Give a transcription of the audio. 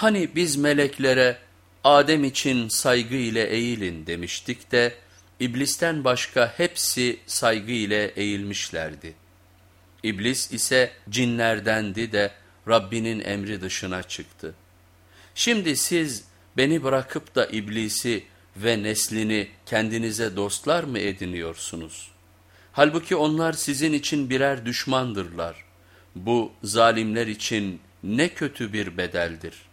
Hani biz meleklere Adem için saygı ile eğilin demiştik de iblisten başka hepsi saygı ile eğilmişlerdi. İblis ise cinlerdendi de Rabbinin emri dışına çıktı. Şimdi siz beni bırakıp da iblisi ve neslini kendinize dostlar mı ediniyorsunuz? Halbuki onlar sizin için birer düşmandırlar. Bu zalimler için ne kötü bir bedeldir.''